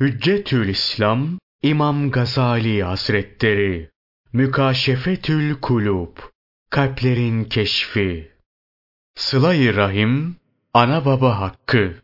Hüccetül İslam İmam Gazali Hazretleri Mükaşefetül Kulub Kalplerin Keşfi Sıla-i Rahim Ana Baba Hakkı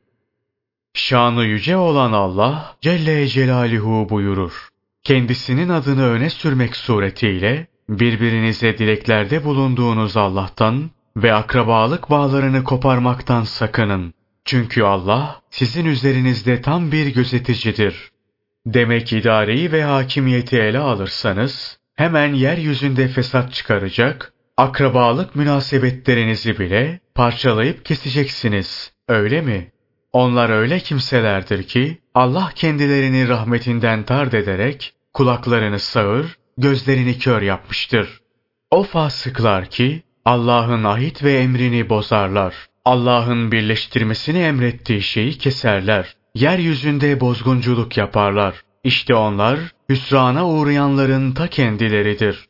Şanı yüce olan Allah Celle Celaluhu buyurur. Kendisinin adını öne sürmek suretiyle birbirinize dileklerde bulunduğunuz Allah'tan ve akrabalık bağlarını koparmaktan sakının. Çünkü Allah sizin üzerinizde tam bir gözeticidir. Demek idareyi ve hakimiyeti ele alırsanız hemen yeryüzünde fesat çıkaracak, akrabalık münasebetlerinizi bile parçalayıp keseceksiniz. Öyle mi? Onlar öyle kimselerdir ki Allah kendilerini rahmetinden tard ederek kulaklarını sağır, gözlerini kör yapmıştır. O fasıklar ki Allah'ın ahit ve emrini bozarlar. Allah'ın birleştirmesini emrettiği şeyi keserler. Yeryüzünde bozgunculuk yaparlar. İşte onlar hüsrana uğrayanların ta kendileridir.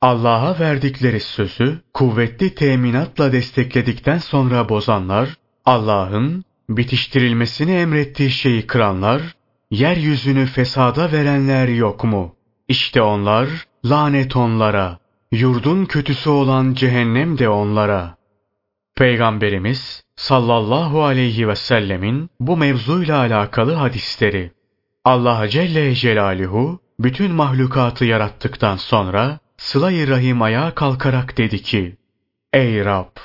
Allah'a verdikleri sözü kuvvetli teminatla destekledikten sonra bozanlar, Allah'ın bitiştirilmesini emrettiği şeyi kıranlar, yeryüzünü fesada verenler yok mu? İşte onlar, lanet onlara, yurdun kötüsü olan cehennem de onlara.'' Peygamberimiz sallallahu aleyhi ve sellemin bu mevzuyla alakalı hadisleri. Allah Celle Celaluhu bütün mahlukatı yarattıktan sonra sıla-i rahim ayağa kalkarak dedi ki, Ey Rab!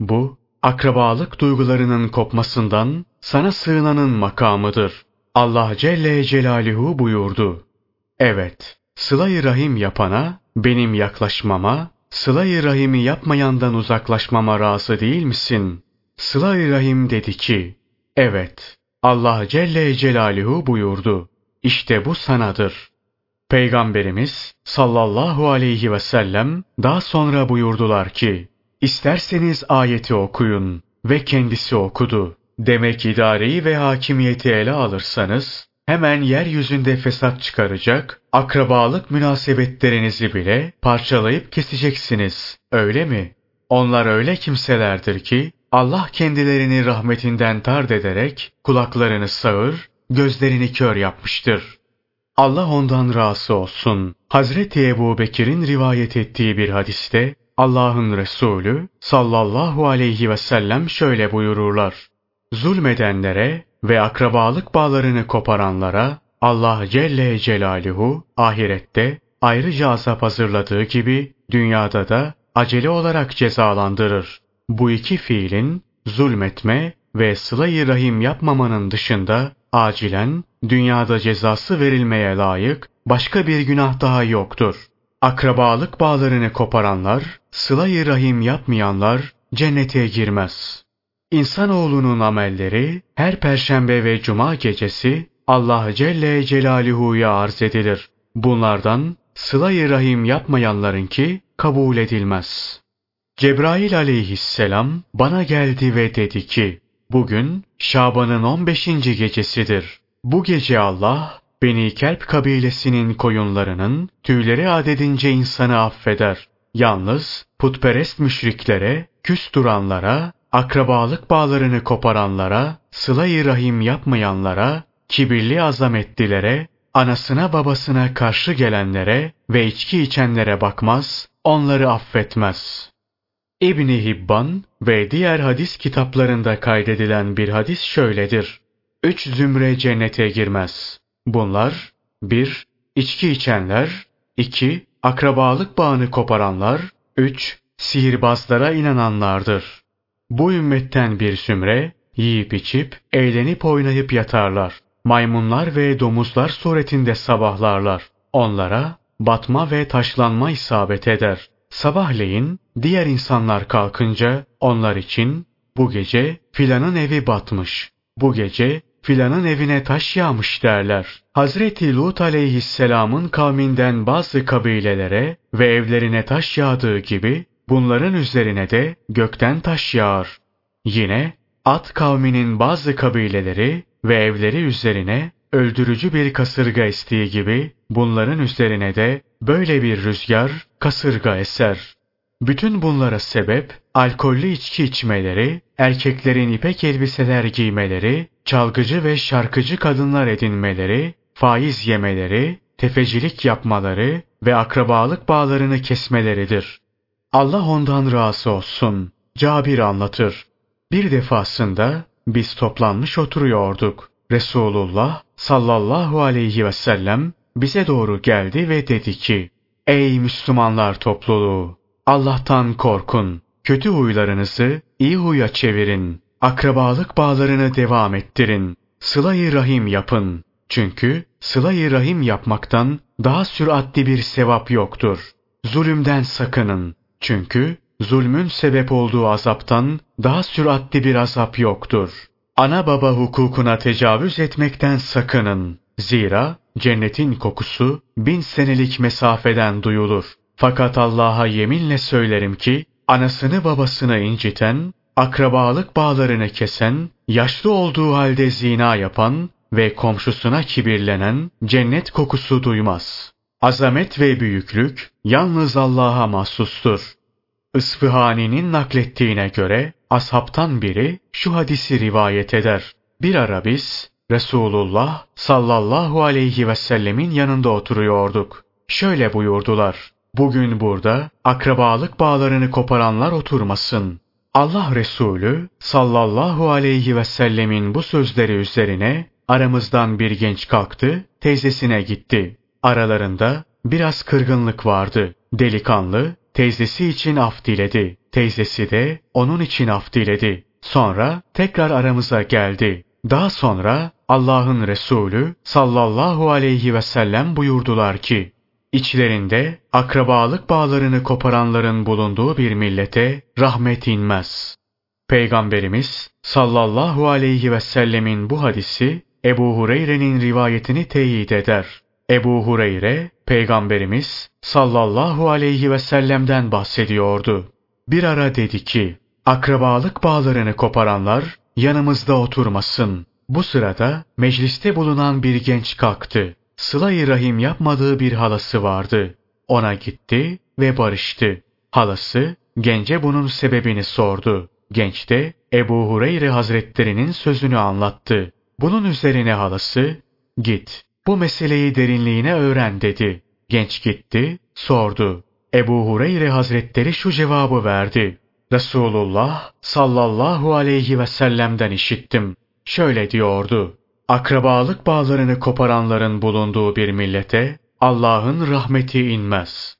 Bu, akrabalık duygularının kopmasından sana sığınanın makamıdır. Allah Celle Celaluhu buyurdu. Evet, sıla-i rahim yapana, benim yaklaşmama, Sıla-i Rahim'i yapmayandan uzaklaşmama razı değil misin? Sıla-i Rahim dedi ki, evet, Allah Celle Celaluhu buyurdu. İşte bu sanadır. Peygamberimiz sallallahu aleyhi ve sellem daha sonra buyurdular ki, isterseniz ayeti okuyun ve kendisi okudu. Demek idareyi ve hakimiyeti ele alırsanız, hemen yeryüzünde fesat çıkaracak, akrabalık münasebetlerinizi bile parçalayıp keseceksiniz. Öyle mi? Onlar öyle kimselerdir ki Allah kendilerini rahmetinden tard ederek kulaklarını sağır, gözlerini kör yapmıştır. Allah ondan razı olsun. Hazreti Ebu Bekir'in rivayet ettiği bir hadiste Allah'ın Resulü sallallahu aleyhi ve sellem şöyle buyururlar. Zulmedenlere ve akrabalık bağlarını koparanlara Allah Celle Celaluhu ahirette ayrıca azap hazırladığı gibi dünyada da acele olarak cezalandırır. Bu iki fiilin zulmetme ve sıla-i rahim yapmamanın dışında acilen dünyada cezası verilmeye layık başka bir günah daha yoktur. Akrabalık bağlarını koparanlar, sıla-i rahim yapmayanlar cennete girmez. İnsanoğlunun amelleri her perşembe ve cuma gecesi Allah Celle Celaluhu'ya arz edilir. Bunlardan sıla-i rahim yapmayanların ki kabul edilmez. Cebrail aleyhisselam bana geldi ve dedi ki, bugün Şaban'ın 15. gecesidir. Bu gece Allah, Beni Kelp kabilesinin koyunlarının tüyleri adedince insanı affeder. Yalnız putperest müşriklere, küs duranlara akrabalık bağlarını koparanlara, sıla-i rahim yapmayanlara, kibirli azametlilere, anasına babasına karşı gelenlere ve içki içenlere bakmaz, onları affetmez. İbni Hibban ve diğer hadis kitaplarında kaydedilen bir hadis şöyledir. Üç zümre cennete girmez. Bunlar 1. içki içenler 2. Akrabalık bağını koparanlar 3. Sihirbazlara inananlardır. Bu ümmetten bir sümre, yiyip içip, eğlenip oynayıp yatarlar. Maymunlar ve domuzlar suretinde sabahlarlar. Onlara batma ve taşlanma isabet eder. Sabahleyin diğer insanlar kalkınca onlar için bu gece filanın evi batmış. Bu gece filanın evine taş yağmış derler. Hazreti Lut aleyhisselamın kavminden bazı kabilelere ve evlerine taş yağdığı gibi Bunların üzerine de gökten taş yağar. Yine At kavminin bazı kabileleri ve evleri üzerine öldürücü bir kasırga estiği gibi bunların üzerine de böyle bir rüzgar, kasırga eser. Bütün bunlara sebep alkollü içki içmeleri, erkeklerin ipek elbiseler giymeleri, çalgıcı ve şarkıcı kadınlar edinmeleri, faiz yemeleri, tefecilik yapmaları ve akrabalık bağlarını kesmeleridir. Allah ondan razı olsun. Cabir anlatır. Bir defasında biz toplanmış oturuyorduk. Resulullah sallallahu aleyhi ve sellem bize doğru geldi ve dedi ki, Ey Müslümanlar topluluğu! Allah'tan korkun. Kötü huylarınızı iyi huya çevirin. Akrabalık bağlarını devam ettirin. Sıla-i rahim yapın. Çünkü sıla-i rahim yapmaktan daha süratli bir sevap yoktur. Zulümden sakının. Çünkü zulmün sebep olduğu azaptan daha süratli bir azap yoktur. Ana baba hukukuna tecavüz etmekten sakının. Zira cennetin kokusu bin senelik mesafeden duyulur. Fakat Allah'a yeminle söylerim ki, anasını babasını inciten, akrabalık bağlarını kesen, yaşlı olduğu halde zina yapan ve komşusuna kibirlenen cennet kokusu duymaz. Azamet ve büyüklük yalnız Allah'a mahsustur. Isfihani'nin naklettiğine göre ashabtan biri şu hadisi rivayet eder. Bir ara biz Resulullah sallallahu aleyhi ve sellemin yanında oturuyorduk. Şöyle buyurdular. Bugün burada akrabalık bağlarını koparanlar oturmasın. Allah Resulü sallallahu aleyhi ve sellemin bu sözleri üzerine aramızdan bir genç kalktı, teyzesine gitti. Aralarında biraz kırgınlık vardı. Delikanlı teyzesi için af diledi. Teyzesi de onun için af diledi. Sonra tekrar aramıza geldi. Daha sonra Allah'ın Resulü sallallahu aleyhi ve sellem buyurdular ki, İçlerinde akrabalık bağlarını koparanların bulunduğu bir millete rahmet inmez. Peygamberimiz sallallahu aleyhi ve sellemin bu hadisi Ebu Hureyre'nin rivayetini teyit eder. Ebu Hureyre, Peygamberimiz sallallahu aleyhi ve sellem'den bahsediyordu. Bir ara dedi ki, akrabalık bağlarını koparanlar yanımızda oturmasın. Bu sırada mecliste bulunan bir genç kalktı. Sıla-i Rahim yapmadığı bir halası vardı. Ona gitti ve barıştı. Halası gence bunun sebebini sordu. Genç de Ebu Hureyre Hazretlerinin sözünü anlattı. Bunun üzerine halası, git bu meseleyi derinliğine öğren dedi. Genç gitti, sordu. Ebu Hureyre Hazretleri şu cevabı verdi. Resulullah sallallahu aleyhi ve sellem'den işittim. Şöyle diyordu. Akrabalık bağlarını koparanların bulunduğu bir millete Allah'ın rahmeti inmez.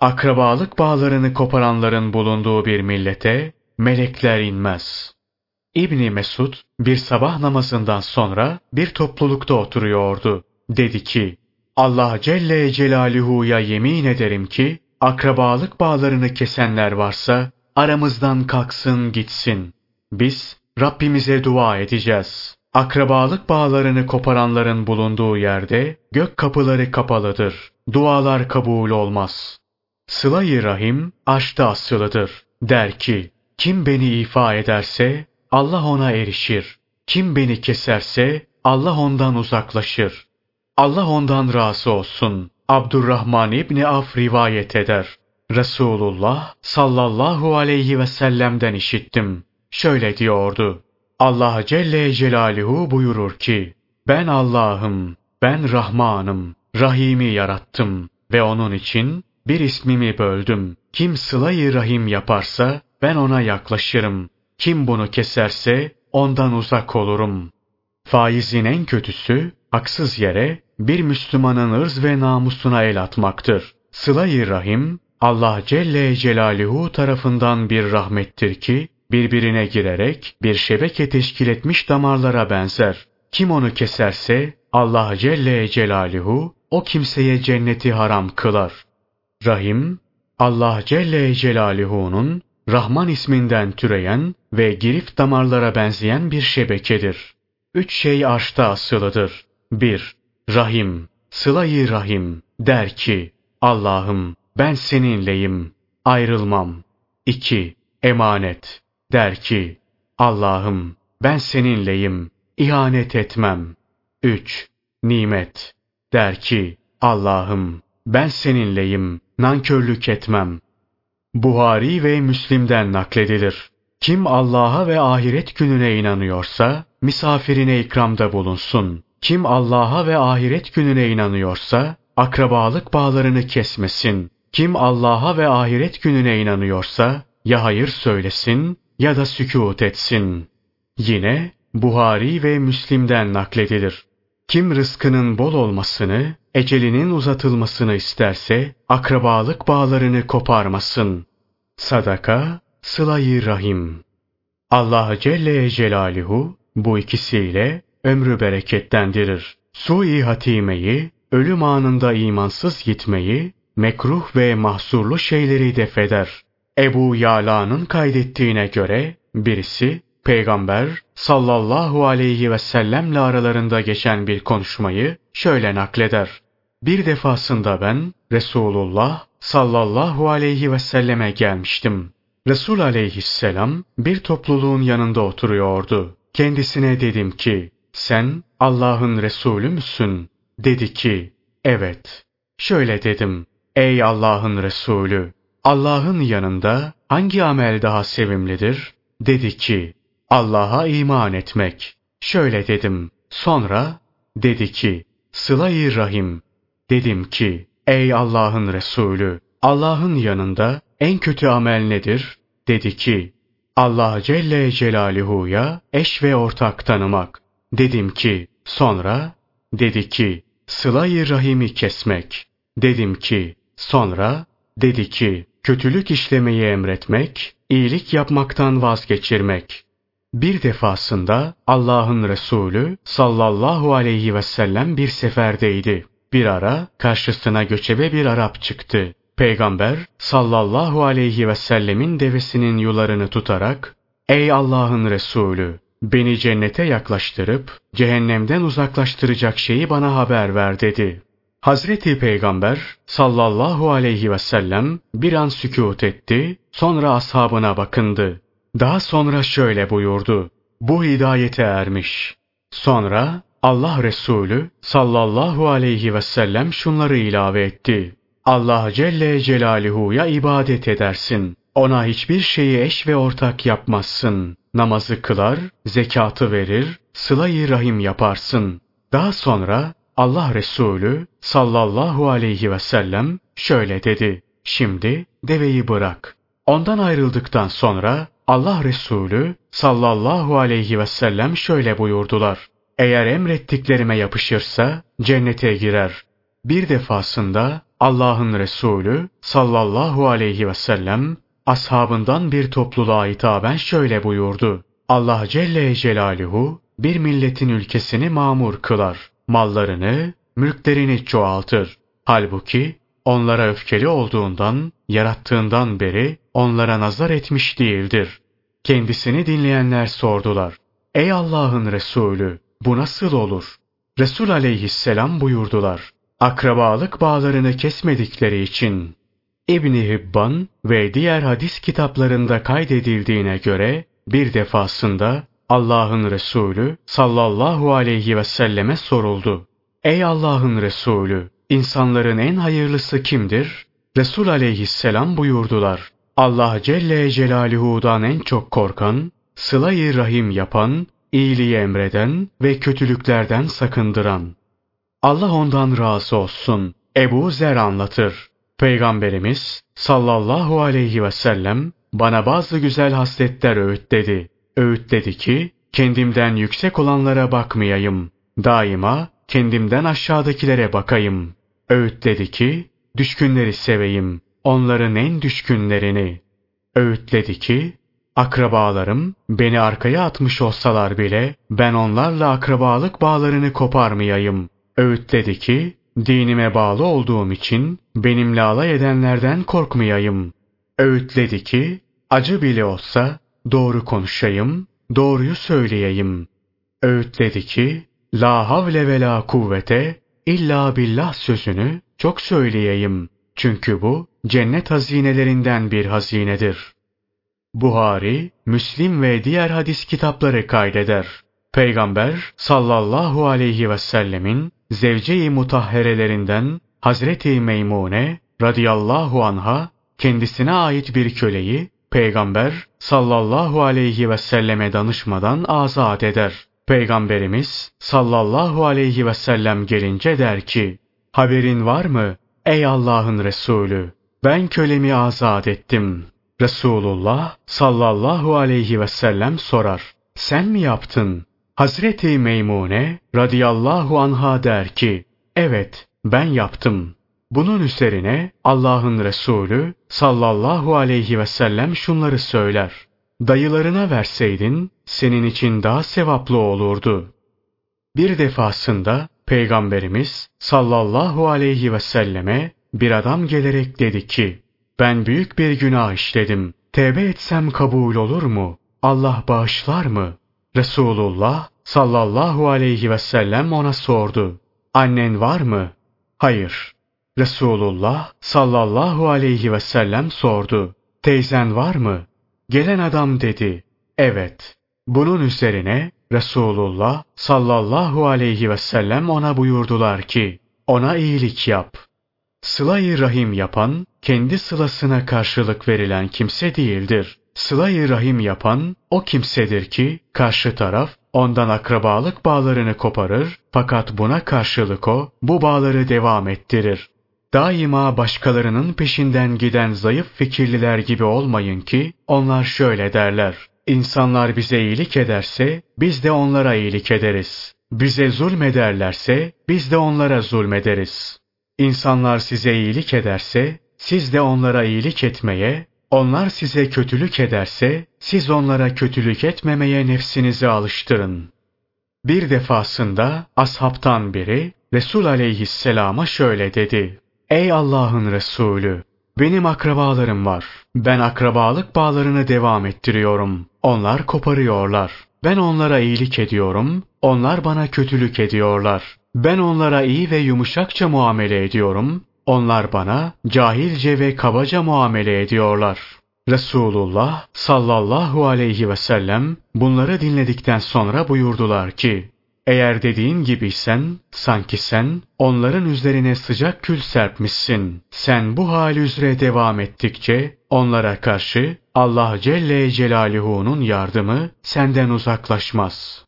Akrabalık bağlarını koparanların bulunduğu bir millete melekler inmez. İbni Mesud bir sabah namazından sonra bir toplulukta oturuyordu. Dedi ki, Allah Celle Celaluhu'ya yemin ederim ki, akrabalık bağlarını kesenler varsa, aramızdan kalksın gitsin. Biz Rabbimize dua edeceğiz. Akrabalık bağlarını koparanların bulunduğu yerde gök kapıları kapalıdır. Dualar kabul olmaz. Sıla-i Rahim aşta asılıdır. Der ki, kim beni ifa ederse Allah ona erişir. Kim beni keserse Allah ondan uzaklaşır. Allah ondan razı olsun. Abdurrahman İbni Af rivayet eder. Resulullah sallallahu aleyhi ve sellem'den işittim. Şöyle diyordu. Allah Celle Celaluhu buyurur ki, ben Allah'ım, ben Rahman'ım, Rahim'i yarattım ve onun için bir ismimi böldüm. Kim sılayı rahim yaparsa ben ona yaklaşırım. Kim bunu keserse ondan uzak olurum. Faizin en kötüsü haksız yere bir Müslümanın ırz ve namusuna el atmaktır. Sıla-i Rahim, Allah Celle Celaluhu tarafından bir rahmettir ki, birbirine girerek bir şebeke teşkil etmiş damarlara benzer. Kim onu keserse, Allah Celle Celaluhu, o kimseye cenneti haram kılar. Rahim, Allah Celle Celaluhu'nun Rahman isminden türeyen ve girif damarlara benzeyen bir şebekedir. Üç şey arşta asılıdır. 1. Rahim, sılayı rahim der ki, Allah'ım ben seninleyim, ayrılmam. 2. Emanet der ki, Allah'ım ben seninleyim, ihanet etmem. 3. Nimet der ki, Allah'ım ben seninleyim, nankörlük etmem. Buhari ve Müslim'den nakledilir. Kim Allah'a ve ahiret gününe inanıyorsa, misafirine ikramda bulunsun. Kim Allah'a ve ahiret gününe inanıyorsa, akrabalık bağlarını kesmesin. Kim Allah'a ve ahiret gününe inanıyorsa, ya hayır söylesin ya da sükût etsin. Yine Buhari ve Müslim'den nakledilir. Kim rızkının bol olmasını, ecelinin uzatılmasını isterse, akrabalık bağlarını koparmasın. Sadaka, sılayı rahim. Allah Celle Celaluhu bu ikisiyle ömrü bereketlendirir. Sui hatimeyi, ölüm anında imansız gitmeyi, mekruh ve mahsurlu şeyleri defeder. Ebu Yala'nın kaydettiğine göre birisi Peygamber sallallahu aleyhi ve sellemle aralarında geçen bir konuşmayı şöyle nakleder. Bir defasında ben Resulullah sallallahu aleyhi ve selleme gelmiştim. Resul aleyhisselam bir topluluğun yanında oturuyordu. Kendisine dedim ki, sen Allah'ın Resulü müsün? Dedi ki, evet. Şöyle dedim, ey Allah'ın Resulü, Allah'ın yanında hangi amel daha sevimlidir? Dedi ki, Allah'a iman etmek. Şöyle dedim, sonra dedi ki, sıla-i rahim. Dedim ki, ey Allah'ın Resulü, Allah'ın yanında en kötü amel nedir? Dedi ki, Allah Celle Celaluhu'ya eş ve ortak tanımak. Dedim ki, sonra, dedi ki, sıla-i rahimi kesmek. Dedim ki, sonra, dedi ki, kötülük işlemeyi emretmek, iyilik yapmaktan vazgeçirmek. Bir defasında Allah'ın Resulü sallallahu aleyhi ve sellem bir seferdeydi. Bir ara karşısına göçebe bir Arap çıktı. Peygamber sallallahu aleyhi ve sellemin devesinin yularını tutarak Ey Allah'ın Resulü beni cennete yaklaştırıp cehennemden uzaklaştıracak şeyi bana haber ver dedi. Hazreti Peygamber sallallahu aleyhi ve sellem bir an sükut etti, sonra ashabına bakındı. Daha sonra şöyle buyurdu. Bu hidayete ermiş. Sonra Allah Resulü sallallahu aleyhi ve sellem şunları ilave etti. Allah Celle Celaluhu'ya ibadet edersin. Ona hiçbir şeyi eş ve ortak yapmazsın. Namazı kılar, zekatı verir, sıla-i rahim yaparsın. Daha sonra Allah Resulü sallallahu aleyhi ve sellem şöyle dedi. Şimdi deveyi bırak. Ondan ayrıldıktan sonra Allah Resulü sallallahu aleyhi ve sellem şöyle buyurdular. Eğer emrettiklerime yapışırsa cennete girer. Bir defasında Allah'ın Resulü sallallahu aleyhi ve sellem ashabından bir topluluğa hitaben şöyle buyurdu. Allah Celle Celaluhu bir milletin ülkesini mamur kılar. Mallarını, mülklerini çoğaltır. Halbuki onlara öfkeli olduğundan, yarattığından beri onlara nazar etmiş değildir. Kendisini dinleyenler sordular. Ey Allah'ın Resulü, bu nasıl olur? Resul aleyhisselam buyurdular. Akrabalık bağlarını kesmedikleri için. İbni Hibban ve diğer hadis kitaplarında kaydedildiğine göre bir defasında Allah'ın Resulü sallallahu aleyhi ve selleme soruldu. Ey Allah'ın Resulü, insanların en hayırlısı kimdir? Resul aleyhisselam buyurdular. Allah Celle Celaluhu'dan en çok korkan, sıla-i rahim yapan, iyiliği emreden ve kötülüklerden sakındıran. Allah ondan razı olsun. Ebu Zer anlatır. Peygamberimiz sallallahu aleyhi ve sellem bana bazı güzel hasletler öğütledi. Öğütledi ki kendimden yüksek olanlara bakmayayım. Daima kendimden aşağıdakilere bakayım. Öğütledi ki düşkünleri seveyim onların en düşkünlerini. Öğütledi ki, akrabalarım beni arkaya atmış olsalar bile ben onlarla akrabalık bağlarını koparmayayım. Öğütledi ki, dinime bağlı olduğum için benimle alay edenlerden korkmayayım. Öğütledi ki, acı bile olsa doğru konuşayım, doğruyu söyleyeyim. Öğütledi ki, la havle ve la kuvvete illa billah sözünü çok söyleyeyim. Çünkü bu cennet hazinelerinden bir hazinedir. Buhari, Müslim ve diğer hadis kitapları kaydeder. Peygamber sallallahu aleyhi ve sellemin zevce-i mutahherelerinden Hazreti Meymune radıyallahu anha kendisine ait bir köleyi peygamber sallallahu aleyhi ve selleme danışmadan azat eder. Peygamberimiz sallallahu aleyhi ve sellem gelince der ki, haberin var mı ey Allah'ın Resulü? Ben kölemi azat ettim. Resulullah sallallahu aleyhi ve sellem sorar. Sen mi yaptın? Hazreti Meymune radıyallahu anha der ki, evet ben yaptım. Bunun üzerine Allah'ın Resulü sallallahu aleyhi ve sellem şunları söyler. Dayılarına verseydin senin için daha sevaplı olurdu. Bir defasında Peygamberimiz sallallahu aleyhi ve selleme bir adam gelerek dedi ki, ben büyük bir günah işledim. Tevbe etsem kabul olur mu? Allah bağışlar mı? Resulullah sallallahu aleyhi ve sellem ona sordu. Annen var mı? Hayır. Resulullah sallallahu aleyhi ve sellem sordu. Teyzen var mı? Gelen adam dedi. Evet. Bunun üzerine Resulullah sallallahu aleyhi ve sellem ona buyurdular ki, ona iyilik yap. Sıla-i rahim yapan, kendi sılasına karşılık verilen kimse değildir. Sıla-i rahim yapan, o kimsedir ki, karşı taraf, ondan akrabalık bağlarını koparır, fakat buna karşılık o, bu bağları devam ettirir. Daima başkalarının peşinden giden zayıf fikirliler gibi olmayın ki, onlar şöyle derler. İnsanlar bize iyilik ederse, biz de onlara iyilik ederiz. Bize zulmederlerse, biz de onlara zulmederiz. İnsanlar size iyilik ederse, siz de onlara iyilik etmeye, onlar size kötülük ederse, siz onlara kötülük etmemeye nefsinizi alıştırın. Bir defasında ashabtan biri Resul aleyhisselama şöyle dedi. Ey Allah'ın Resulü! Benim akrabalarım var. Ben akrabalık bağlarını devam ettiriyorum. Onlar koparıyorlar. Ben onlara iyilik ediyorum. Onlar bana kötülük ediyorlar. Ben onlara iyi ve yumuşakça muamele ediyorum. Onlar bana cahilce ve kabaca muamele ediyorlar. Resulullah sallallahu aleyhi ve sellem bunları dinledikten sonra buyurdular ki, eğer dediğin gibiysen, sanki sen onların üzerine sıcak kül serpmişsin. Sen bu hal üzere devam ettikçe onlara karşı Allah Celle Celaluhu'nun yardımı senden uzaklaşmaz.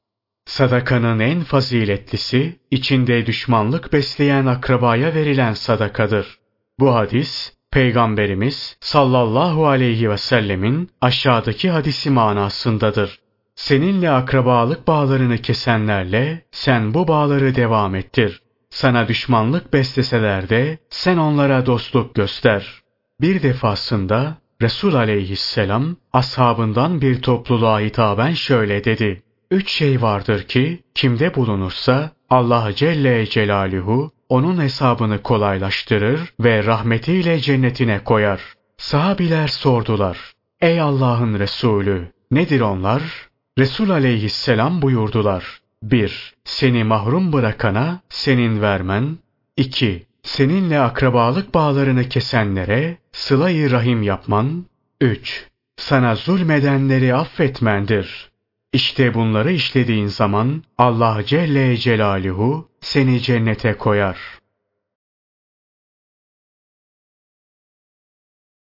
Sadakanın en faziletlisi, içinde düşmanlık besleyen akrabaya verilen sadakadır. Bu hadis, Peygamberimiz sallallahu aleyhi ve sellemin aşağıdaki hadisi manasındadır. Seninle akrabalık bağlarını kesenlerle sen bu bağları devam ettir. Sana düşmanlık besleseler de sen onlara dostluk göster. Bir defasında Resul aleyhisselam ashabından bir topluluğa hitaben şöyle dedi. Üç şey vardır ki kimde bulunursa Allah Celle Celaluhu onun hesabını kolaylaştırır ve rahmetiyle cennetine koyar. Sahabiler sordular. Ey Allah'ın Resulü nedir onlar? Resul aleyhisselam buyurdular. 1. Seni mahrum bırakana senin vermen. 2. Seninle akrabalık bağlarını kesenlere sıla rahim yapman. 3. Sana zulmedenleri affetmendir. İşte bunları işlediğin zaman Allah Celle Celaluhu seni cennete koyar.